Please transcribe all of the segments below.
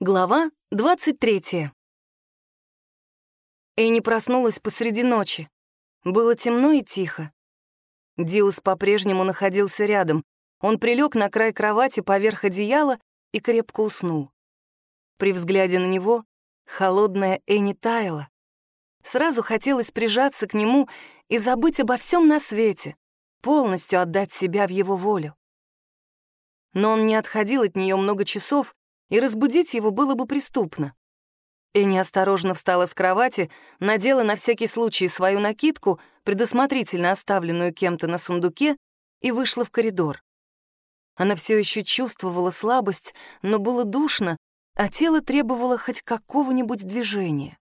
Глава 23. Эйни проснулась посреди ночи. Было темно и тихо. Диус по-прежнему находился рядом. Он прилег на край кровати поверх одеяла и крепко уснул. При взгляде на него холодная Эни таяла. Сразу хотелось прижаться к нему и забыть обо всем на свете, полностью отдать себя в его волю. Но он не отходил от нее много часов, и разбудить его было бы преступно. Эни осторожно встала с кровати, надела на всякий случай свою накидку, предусмотрительно оставленную кем-то на сундуке, и вышла в коридор. Она все еще чувствовала слабость, но было душно, а тело требовало хоть какого-нибудь движения.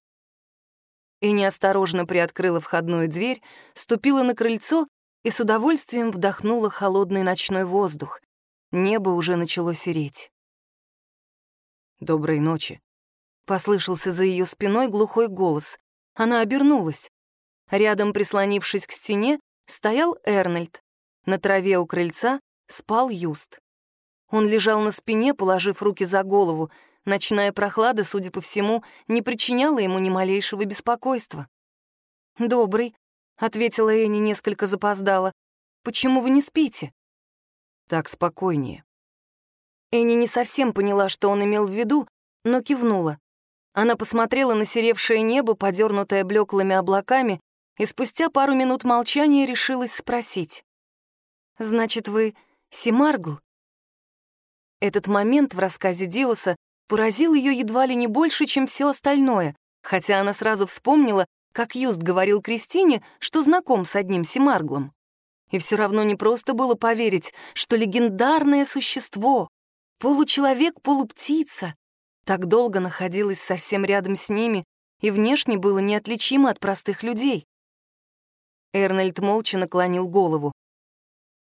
Эни осторожно приоткрыла входную дверь, ступила на крыльцо и с удовольствием вдохнула холодный ночной воздух. Небо уже начало сереть. «Доброй ночи», — послышался за ее спиной глухой голос. Она обернулась. Рядом, прислонившись к стене, стоял Эрнольд. На траве у крыльца спал Юст. Он лежал на спине, положив руки за голову. Ночная прохлада, судя по всему, не причиняла ему ни малейшего беспокойства. «Добрый», — ответила Энни несколько запоздала. «Почему вы не спите?» «Так спокойнее». Энни не совсем поняла, что он имел в виду, но кивнула. Она посмотрела на серевшее небо, подернутое блеклыми облаками, и спустя пару минут молчания решилась спросить. «Значит, вы Симаргл?» Этот момент в рассказе Диоса поразил ее едва ли не больше, чем все остальное, хотя она сразу вспомнила, как Юст говорил Кристине, что знаком с одним Симарглом. И все равно не просто было поверить, что легендарное существо, Получеловек, полуптица. Так долго находилась совсем рядом с ними и внешне было неотличимо от простых людей. Эрнольд молча наклонил голову.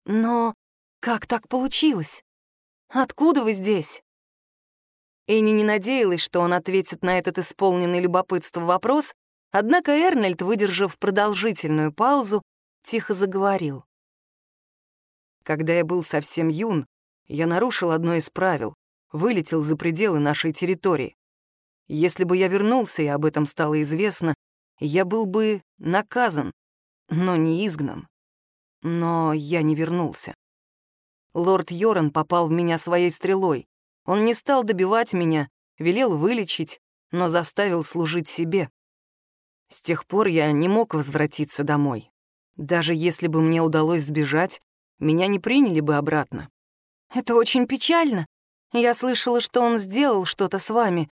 «Но как так получилось? Откуда вы здесь?» Энни не надеялась, что он ответит на этот исполненный любопытства вопрос, однако Эрнольд, выдержав продолжительную паузу, тихо заговорил. «Когда я был совсем юн, я нарушил одно из правил, вылетел за пределы нашей территории. Если бы я вернулся, и об этом стало известно, я был бы наказан, но не изгнан. Но я не вернулся. Лорд Йоран попал в меня своей стрелой. Он не стал добивать меня, велел вылечить, но заставил служить себе. С тех пор я не мог возвратиться домой. Даже если бы мне удалось сбежать, меня не приняли бы обратно. Это очень печально. Я слышала, что он сделал что-то с вами.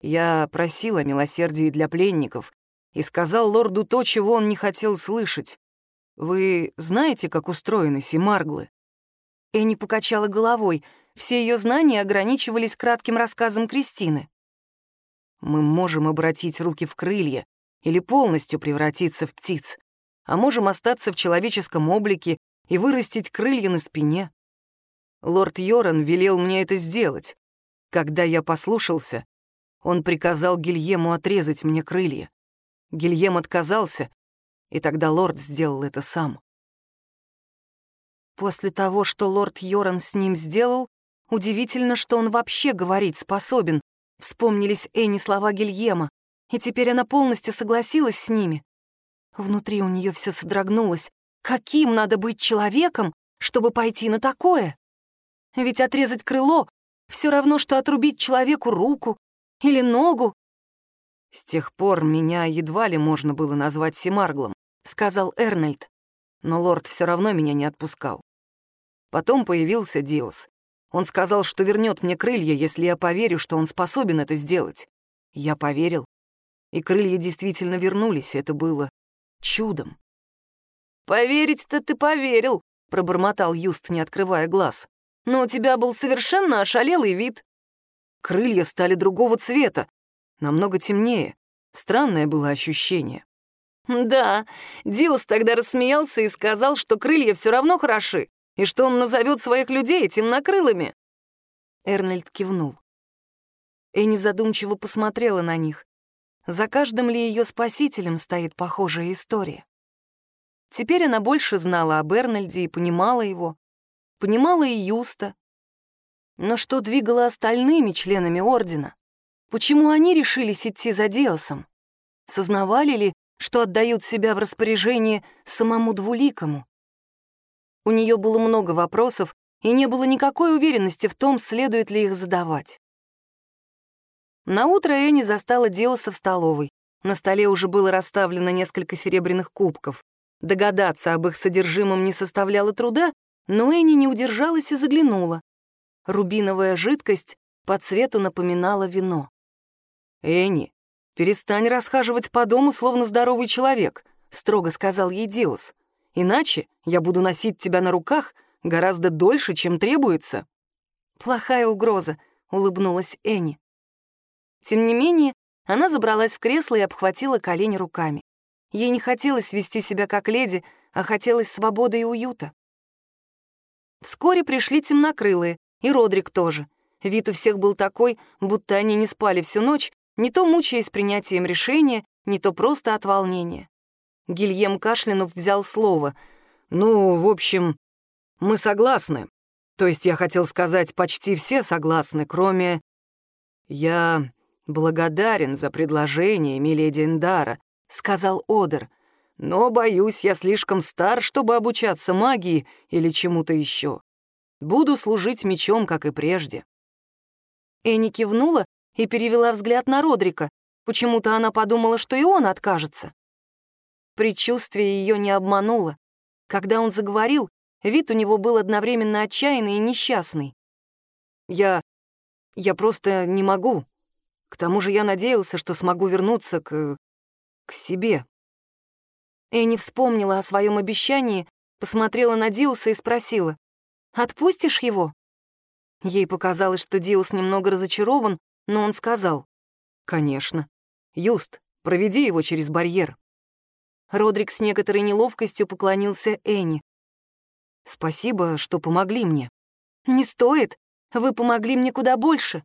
Я просил о милосердии для пленников и сказал лорду то, чего он не хотел слышать. Вы знаете, как устроены симарглы? Энни покачала головой. Все ее знания ограничивались кратким рассказом Кристины. Мы можем обратить руки в крылья или полностью превратиться в птиц, а можем остаться в человеческом облике и вырастить крылья на спине. Лорд Йоран велел мне это сделать. Когда я послушался, он приказал Гильему отрезать мне крылья. Гильем отказался, и тогда лорд сделал это сам. После того, что лорд Йоран с ним сделал, удивительно, что он вообще говорить способен. Вспомнились Энни слова Гильема, и теперь она полностью согласилась с ними. Внутри у нее все содрогнулось. Каким надо быть человеком, чтобы пойти на такое? Ведь отрезать крыло — все равно, что отрубить человеку руку или ногу. «С тех пор меня едва ли можно было назвать Семарглом», — сказал Эрнольд. Но лорд все равно меня не отпускал. Потом появился Диос. Он сказал, что вернет мне крылья, если я поверю, что он способен это сделать. Я поверил. И крылья действительно вернулись, это было чудом. «Поверить-то ты поверил», — пробормотал Юст, не открывая глаз но у тебя был совершенно ошалелый вид. Крылья стали другого цвета, намного темнее. Странное было ощущение. Да, Диус тогда рассмеялся и сказал, что крылья все равно хороши, и что он назовет своих людей темнокрылыми. Эрнольд кивнул. Энни задумчиво посмотрела на них. За каждым ли ее спасителем стоит похожая история? Теперь она больше знала об Эрнольде и понимала его понимала и Юста. Но что двигало остальными членами Ордена? Почему они решились идти за Диосом? Сознавали ли, что отдают себя в распоряжение самому Двуликому? У нее было много вопросов, и не было никакой уверенности в том, следует ли их задавать. Наутро Энни застала Диоса в столовой. На столе уже было расставлено несколько серебряных кубков. Догадаться об их содержимом не составляло труда, но Энни не удержалась и заглянула. Рубиновая жидкость по цвету напоминала вино. «Энни, перестань расхаживать по дому, словно здоровый человек», — строго сказал ей Диос. «Иначе я буду носить тебя на руках гораздо дольше, чем требуется». «Плохая угроза», — улыбнулась Энни. Тем не менее, она забралась в кресло и обхватила колени руками. Ей не хотелось вести себя как леди, а хотелось свободы и уюта. Вскоре пришли темнокрылые, и Родрик тоже. Вид у всех был такой, будто они не спали всю ночь, не то мучаясь принятием решения, не то просто от волнения. Гильем Кашлянов взял слово. «Ну, в общем, мы согласны. То есть я хотел сказать, почти все согласны, кроме... Я благодарен за предложение, миледи Эндара», — сказал Одер. «Но, боюсь, я слишком стар, чтобы обучаться магии или чему-то еще. Буду служить мечом, как и прежде». Энни кивнула и перевела взгляд на Родрика. Почему-то она подумала, что и он откажется. Предчувствие ее не обмануло. Когда он заговорил, вид у него был одновременно отчаянный и несчастный. «Я... я просто не могу. К тому же я надеялся, что смогу вернуться к... к себе». Энни вспомнила о своем обещании, посмотрела на Диуса и спросила, «Отпустишь его?» Ей показалось, что Диус немного разочарован, но он сказал, «Конечно. Юст, проведи его через барьер». Родрик с некоторой неловкостью поклонился Энни. «Спасибо, что помогли мне». «Не стоит. Вы помогли мне куда больше».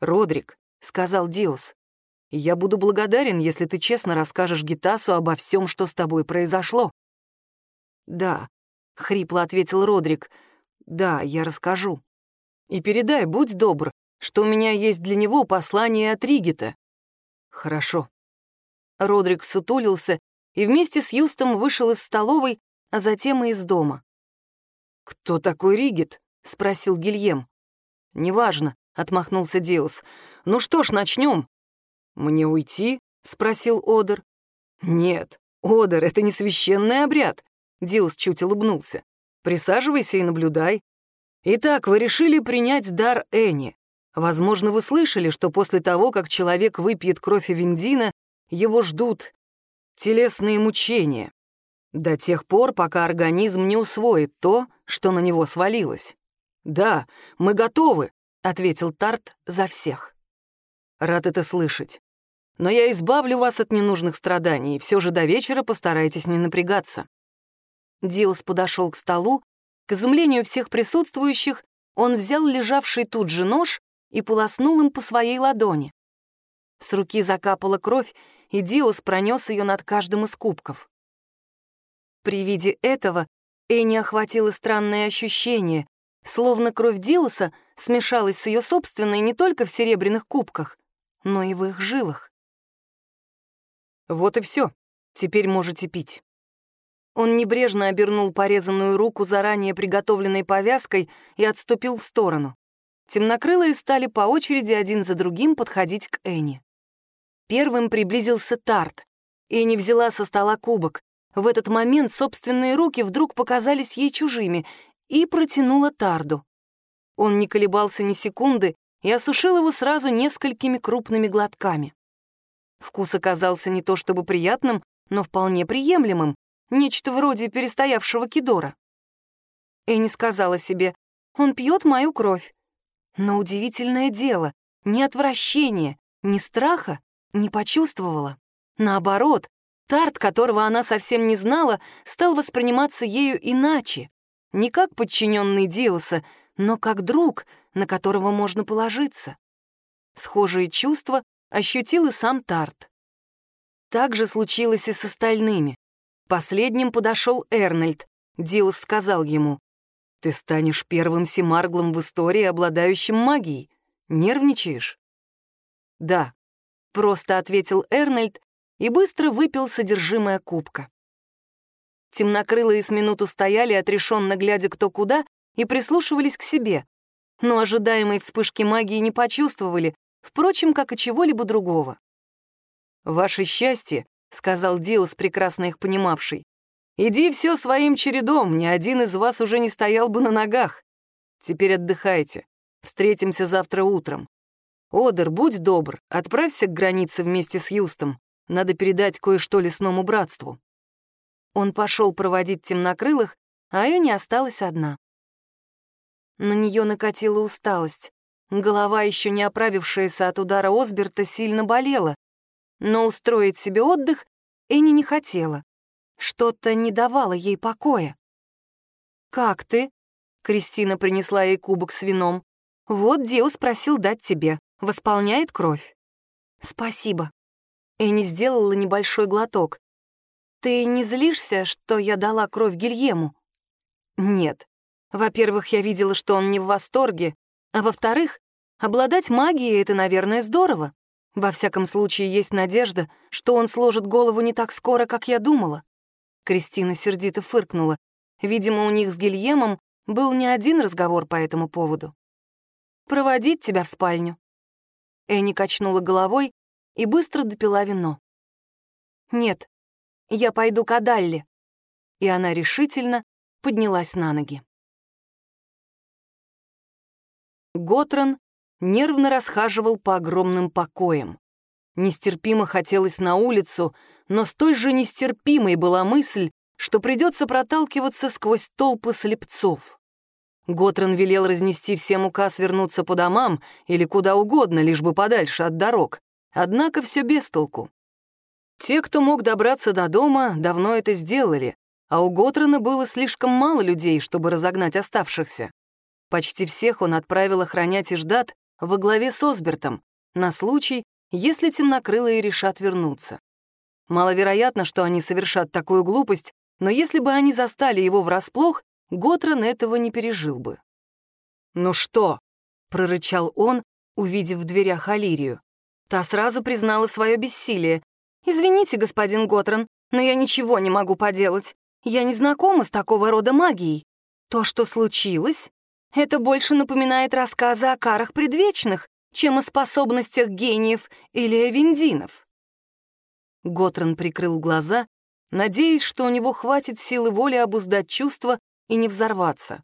«Родрик», — сказал Диус, — «я буду благодарен, если ты честно расскажешь Гитасу обо всем, что с тобой произошло». «Да», — хрипло ответил Родрик, — «да, я расскажу». И передай, будь добр, что у меня есть для него послание от Ригита». «Хорошо». Родрик сутулился и вместе с Юстом вышел из столовой, а затем и из дома. «Кто такой Ригит?» — спросил Гильем. «Неважно», — отмахнулся Деус. «Ну что ж, начнем. «Мне уйти?» — спросил Одер. «Нет, Одер, это не священный обряд», — Диус чуть улыбнулся. «Присаживайся и наблюдай. Итак, вы решили принять дар Эни. Возможно, вы слышали, что после того, как человек выпьет кровь Эвендина, его ждут телесные мучения. До тех пор, пока организм не усвоит то, что на него свалилось. «Да, мы готовы», — ответил Тарт за всех. «Рад это слышать. Но я избавлю вас от ненужных страданий, и все же до вечера постарайтесь не напрягаться». Диос подошел к столу к изумлению всех присутствующих, он взял лежавший тут же нож и полоснул им по своей ладони. С руки закапала кровь, и Диос пронес ее над каждым из кубков. При виде этого Энни охватило странное ощущение, словно кровь Диуса смешалась с ее собственной не только в серебряных кубках, но и в их жилах. «Вот и все. Теперь можете пить». Он небрежно обернул порезанную руку заранее приготовленной повязкой и отступил в сторону. Темнокрылые стали по очереди один за другим подходить к Энни. Первым приблизился Тарт. Энни взяла со стола кубок. В этот момент собственные руки вдруг показались ей чужими и протянула Тарду. Он не колебался ни секунды и осушил его сразу несколькими крупными глотками. Вкус оказался не то чтобы приятным, но вполне приемлемым, Нечто вроде перестоявшего кидора. Энни сказала себе, он пьет мою кровь. Но удивительное дело, ни отвращения, ни страха не почувствовала. Наоборот, Тарт, которого она совсем не знала, стал восприниматься ею иначе. Не как подчиненный Диуса, но как друг, на которого можно положиться. Схожие чувства ощутил и сам Тарт. Так же случилось и с остальными. Последним подошел Эрнольд. Диус сказал ему, Ты станешь первым семарглом в истории, обладающим магией. Нервничаешь? Да, просто ответил Эрнольд и быстро выпил содержимое кубка. Темнокрылые с минуту стояли, отрешенно глядя кто куда, и прислушивались к себе, но ожидаемой вспышки магии не почувствовали, впрочем, как и чего-либо другого. «Ваше счастье», — сказал Диус, прекрасно их понимавший, «иди все своим чередом, ни один из вас уже не стоял бы на ногах. Теперь отдыхайте, встретимся завтра утром. Одер, будь добр, отправься к границе вместе с Юстом, надо передать кое-что лесному братству». Он пошел проводить темнокрылых, а Эни осталась одна. На нее накатила усталость. Голова, еще не оправившаяся от удара Осберта, сильно болела. Но устроить себе отдых Энни не хотела. Что-то не давало ей покоя. «Как ты?» — Кристина принесла ей кубок с вином. «Вот Диус просил дать тебе. Восполняет кровь». «Спасибо». Энни сделала небольшой глоток. «Ты не злишься, что я дала кровь Гильему?» «Нет. Во-первых, я видела, что он не в восторге, а во-вторых, обладать магией — это, наверное, здорово. Во всяком случае, есть надежда, что он сложит голову не так скоро, как я думала. Кристина сердито фыркнула. Видимо, у них с Гильемом был не один разговор по этому поводу. «Проводить тебя в спальню». Энни качнула головой и быстро допила вино. «Нет, я пойду к Адалле». И она решительно поднялась на ноги. Готран нервно расхаживал по огромным покоям. Нестерпимо хотелось на улицу, но столь же нестерпимой была мысль, что придется проталкиваться сквозь толпы слепцов. Готран велел разнести всем указ вернуться по домам или куда угодно, лишь бы подальше от дорог. Однако все без толку. Те, кто мог добраться до дома, давно это сделали, а у Готрана было слишком мало людей, чтобы разогнать оставшихся. Почти всех он отправил охранять Иждат во главе с Осбертом на случай, если темнокрылые решат вернуться. Маловероятно, что они совершат такую глупость, но если бы они застали его врасплох, Готран этого не пережил бы. «Ну что?» — прорычал он, увидев в дверях Алирию. Та сразу признала свое бессилие. «Извините, господин Готран, но я ничего не могу поделать. Я не знакома с такого рода магией. То, что случилось, это больше напоминает рассказы о карах предвечных, чем о способностях гениев или эвендинов. Готран прикрыл глаза, надеясь, что у него хватит силы воли обуздать чувства и не взорваться.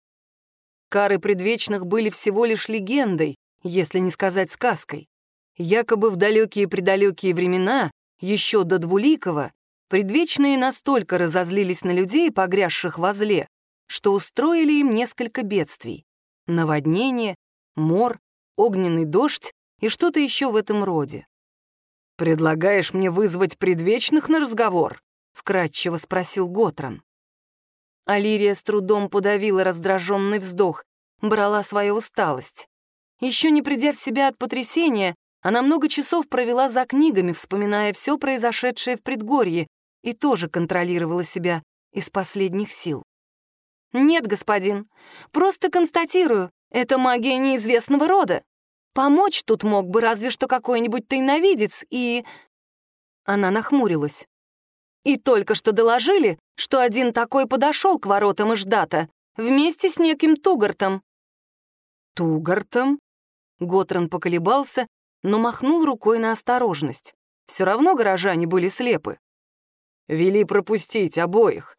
Кары предвечных были всего лишь легендой, если не сказать сказкой. Якобы в далекие-предалекие времена, еще до Двуликова, предвечные настолько разозлились на людей, погрязших во зле, что устроили им несколько бедствий наводнение, мор, огненный дождь и что-то еще в этом роде. «Предлагаешь мне вызвать предвечных на разговор?» — вкратчиво спросил Готран. Алирия с трудом подавила раздраженный вздох, брала свою усталость. Еще не придя в себя от потрясения, она много часов провела за книгами, вспоминая все произошедшее в предгорье, и тоже контролировала себя из последних сил. «Нет, господин, просто констатирую, это магия неизвестного рода. Помочь тут мог бы разве что какой-нибудь тайновидец и...» Она нахмурилась. «И только что доложили, что один такой подошел к воротам Иждата вместе с неким Тугартом». «Тугартом?» Готран поколебался, но махнул рукой на осторожность. Все равно горожане были слепы. «Вели пропустить обоих.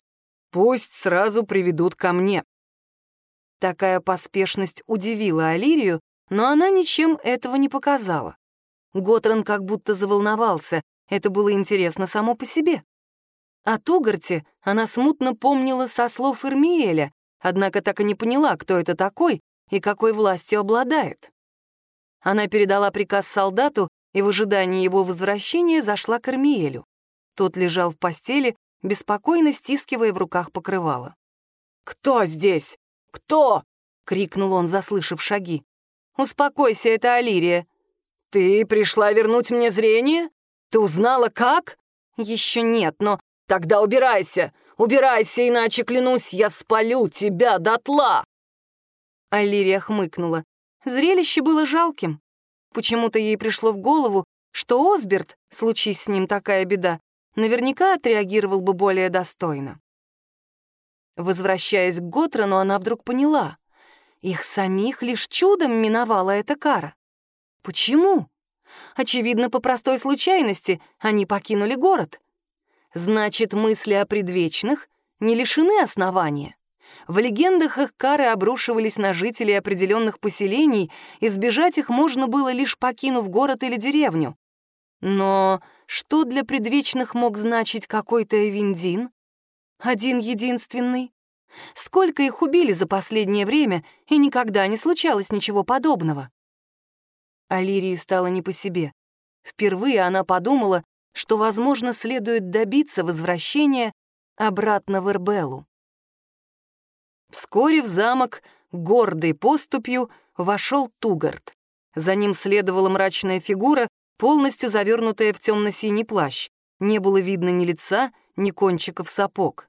Пусть сразу приведут ко мне». Такая поспешность удивила Алирию, но она ничем этого не показала. Готран как будто заволновался, это было интересно само по себе. О Тугарте она смутно помнила со слов Ирмиэля, однако так и не поняла, кто это такой и какой властью обладает. Она передала приказ солдату и в ожидании его возвращения зашла к Ирмиэлю. Тот лежал в постели, беспокойно стискивая в руках покрывало. «Кто здесь? Кто?» — крикнул он, заслышав шаги. «Успокойся, это Алирия». «Ты пришла вернуть мне зрение? Ты узнала, как?» «Еще нет, но...» «Тогда убирайся! Убирайся, иначе, клянусь, я спалю тебя дотла!» Аллирия хмыкнула. Зрелище было жалким. Почему-то ей пришло в голову, что Осберт, случись с ним такая беда, наверняка отреагировал бы более достойно. Возвращаясь к Готрону, она вдруг поняла. Их самих лишь чудом миновала эта кара. Почему? Очевидно, по простой случайности они покинули город. Значит, мысли о предвечных не лишены основания. В легендах их кары обрушивались на жителей определенных поселений, избежать их можно было лишь покинув город или деревню. Но что для предвечных мог значить какой-то Эвендин? Один единственный? Сколько их убили за последнее время, и никогда не случалось ничего подобного? Алирии стало не по себе. Впервые она подумала, что, возможно, следует добиться возвращения обратно в Эрбелу. Вскоре в замок гордой поступью вошел Тугард. За ним следовала мрачная фигура, полностью завернутая в темно-синий плащ. Не было видно ни лица, ни кончиков сапог.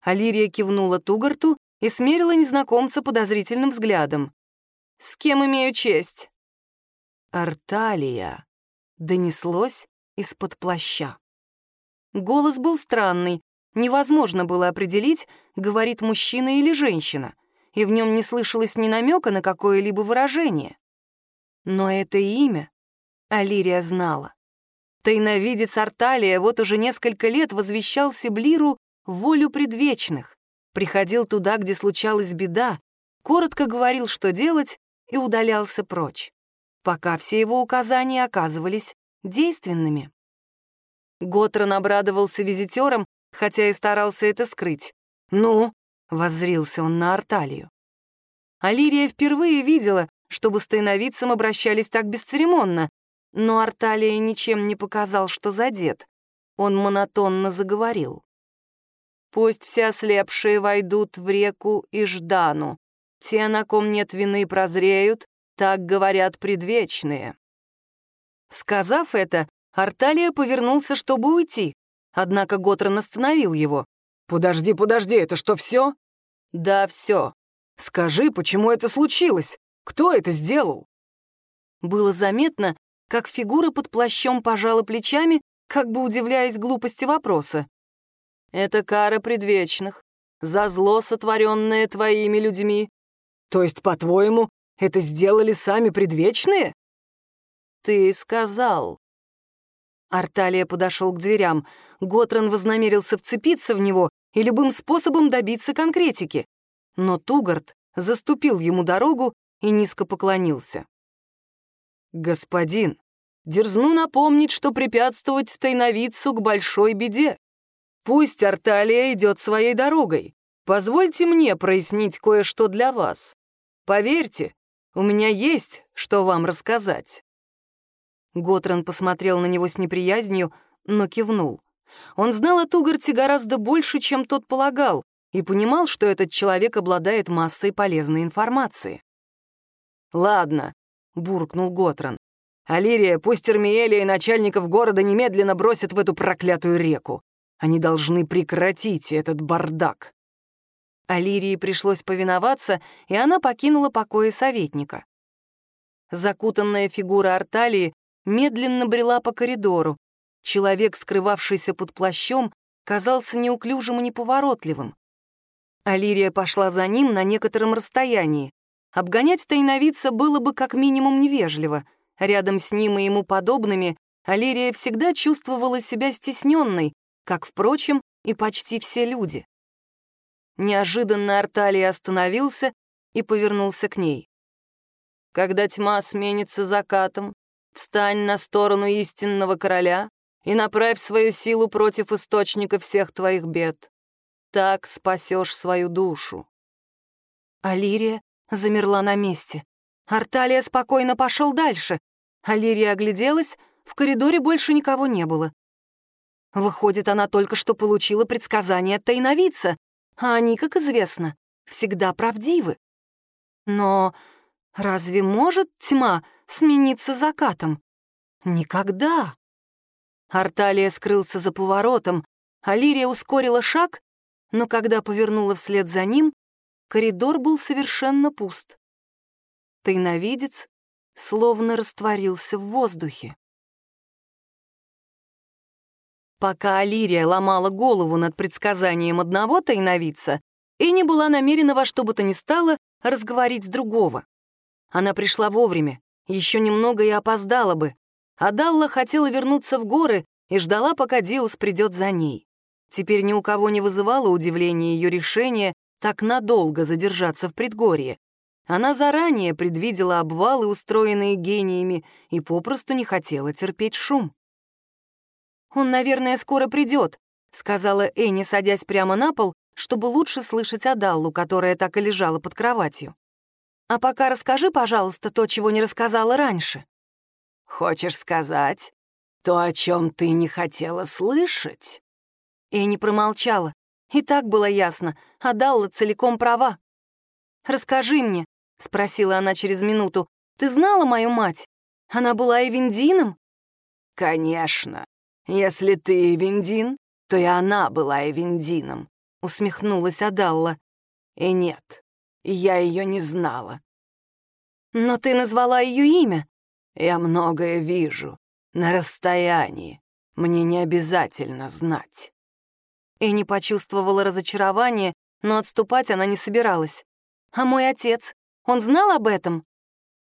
Алирия кивнула Тугарту и смерила незнакомца подозрительным взглядом. «С кем имею честь?» «Арталия», — донеслось из-под плаща. Голос был странный, невозможно было определить, говорит мужчина или женщина, и в нем не слышалось ни намека на какое-либо выражение. Но это имя Алирия знала. Тайновидец Арталия вот уже несколько лет возвещал Сиблиру волю предвечных, приходил туда, где случалась беда, коротко говорил, что делать, и удалялся прочь, пока все его указания оказывались действенными. Готрон обрадовался визитерам, хотя и старался это скрыть. «Ну?» — воззрился он на Арталию. Алирия впервые видела, чтобы с тайновидцем обращались так бесцеремонно, но Арталия ничем не показал, что задет. Он монотонно заговорил. «Пусть все ослепшие войдут в реку Иждану. Те, на ком нет вины, прозреют, так говорят предвечные». Сказав это, Арталия повернулся, чтобы уйти, однако Готрон остановил его. «Подожди, подожди, это что, все? «Да, все. Скажи, почему это случилось? Кто это сделал?» Было заметно, как фигура под плащом пожала плечами, как бы удивляясь глупости вопроса. «Это кара предвечных, за зло, сотворенное твоими людьми». «То есть, по-твоему, это сделали сами предвечные?» «Ты сказал». Арталия подошел к дверям. Готран вознамерился вцепиться в него и любым способом добиться конкретики. Но Тугард заступил ему дорогу и низко поклонился. «Господин, дерзну напомнить, что препятствовать тайновидцу к большой беде. Пусть Арталия идет своей дорогой. Позвольте мне прояснить кое-что для вас. Поверьте, у меня есть, что вам рассказать». Готран посмотрел на него с неприязнью, но кивнул. Он знал о Тугарте гораздо больше, чем тот полагал, и понимал, что этот человек обладает массой полезной информации. «Ладно, — буркнул Готран. «Алирия, пусть Термиэля и начальников города немедленно бросят в эту проклятую реку. Они должны прекратить этот бардак». Алирии пришлось повиноваться, и она покинула покои советника. Закутанная фигура Арталии медленно брела по коридору. Человек, скрывавшийся под плащом, казался неуклюжим и неповоротливым. Алирия пошла за ним на некотором расстоянии. Обгонять тайновидца было бы как минимум невежливо. Рядом с ним и ему подобными Алирия всегда чувствовала себя стесненной, как, впрочем, и почти все люди. Неожиданно Арталия остановился и повернулся к ней. «Когда тьма сменится закатом, встань на сторону истинного короля и направь свою силу против источника всех твоих бед. Так спасешь свою душу». Алирия замерла на месте. Арталия спокойно пошел дальше. Алирия огляделась, в коридоре больше никого не было. Выходит, она только что получила предсказание от тайновица, а они, как известно, всегда правдивы. Но разве может тьма смениться закатом? Никогда. Арталия скрылся за поворотом, Алирия ускорила шаг, но когда повернула вслед за ним, Коридор был совершенно пуст. Тайновидец словно растворился в воздухе. Пока Алирия ломала голову над предсказанием одного тайновидца, Энни была намерена во что бы то ни стало разговорить с другого. Она пришла вовремя, еще немного и опоздала бы. Адалла хотела вернуться в горы и ждала, пока Диус придет за ней. Теперь ни у кого не вызывало удивления ее решение так надолго задержаться в предгорье. Она заранее предвидела обвалы, устроенные гениями, и попросту не хотела терпеть шум. «Он, наверное, скоро придет», — сказала Энни, садясь прямо на пол, чтобы лучше слышать Адаллу, которая так и лежала под кроватью. «А пока расскажи, пожалуйста, то, чего не рассказала раньше». «Хочешь сказать то, о чем ты не хотела слышать?» Энни промолчала. И так было ясно, Адалла целиком права. «Расскажи мне», — спросила она через минуту, «ты знала мою мать? Она была Эвендином?» «Конечно. Если ты Эвендин, то и она была Эвендином», — усмехнулась Адалла. «И нет, я ее не знала». «Но ты назвала ее имя». «Я многое вижу. На расстоянии. Мне не обязательно знать». Эни почувствовала разочарование, но отступать она не собиралась. «А мой отец? Он знал об этом?»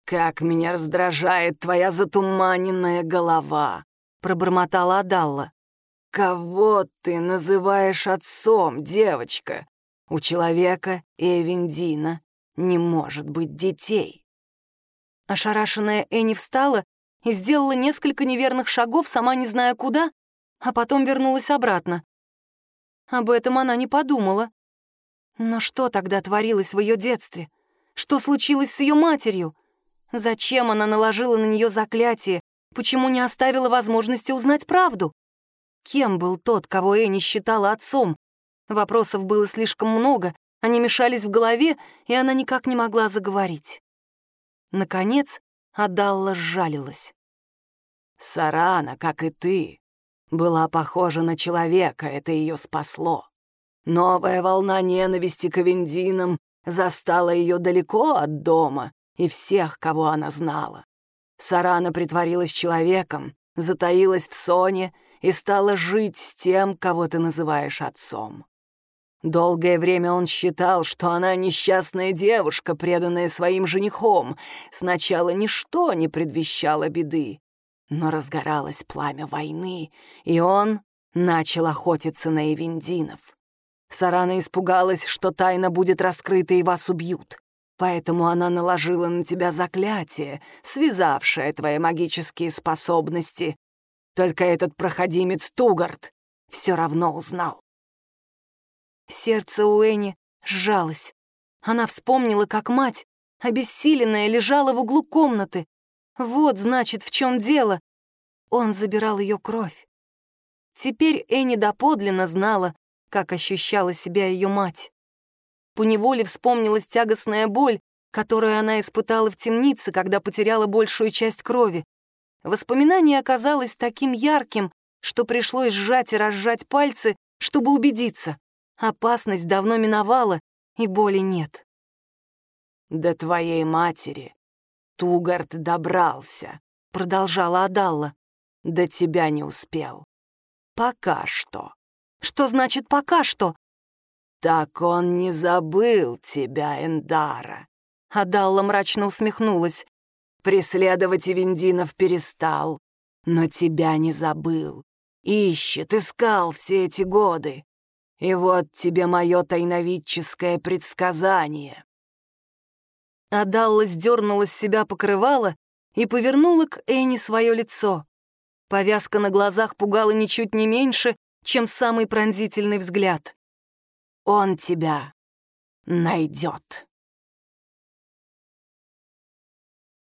«Как меня раздражает твоя затуманенная голова!» — пробормотала Адалла. «Кого ты называешь отцом, девочка? У человека Эвендина не может быть детей». Ошарашенная Энни встала и сделала несколько неверных шагов, сама не зная куда, а потом вернулась обратно. Об этом она не подумала. Но что тогда творилось в ее детстве? Что случилось с ее матерью? Зачем она наложила на нее заклятие? Почему не оставила возможности узнать правду? Кем был тот, кого Энни считала отцом? Вопросов было слишком много, они мешались в голове, и она никак не могла заговорить. Наконец, Адалла сжалилась. «Сарана, как и ты, была похожа на человека, это ее спасло. Новая волна ненависти к Авендинам застала ее далеко от дома и всех, кого она знала. Сарана притворилась человеком, затаилась в соне и стала жить с тем, кого ты называешь отцом. Долгое время он считал, что она несчастная девушка, преданная своим женихом. Сначала ничто не предвещало беды, но разгоралось пламя войны, и он начал охотиться на Эвендинов. Сарана испугалась, что тайна будет раскрыта и вас убьют. Поэтому она наложила на тебя заклятие, связавшее твои магические способности. Только этот проходимец Тугард все равно узнал. Сердце Уэни сжалось. Она вспомнила, как мать, обессиленная, лежала в углу комнаты. Вот, значит, в чем дело. Он забирал ее кровь. Теперь Энни доподлинно знала, как ощущала себя ее мать. Поневоле вспомнилась тягостная боль, которую она испытала в темнице, когда потеряла большую часть крови. Воспоминание оказалось таким ярким, что пришлось сжать и разжать пальцы, чтобы убедиться. Опасность давно миновала, и боли нет. «До твоей матери Тугард добрался», — продолжала Адалла. «До тебя не успел. Пока что». Что значит «пока что»?» «Так он не забыл тебя, Эндара», — Адалла мрачно усмехнулась. «Преследовать Виндинов перестал, но тебя не забыл. Ищет, искал все эти годы. И вот тебе мое тайновидческое предсказание». Адалла сдернула с себя покрывало и повернула к Энни свое лицо. Повязка на глазах пугала ничуть не меньше, чем самый пронзительный взгляд. «Он тебя найдет».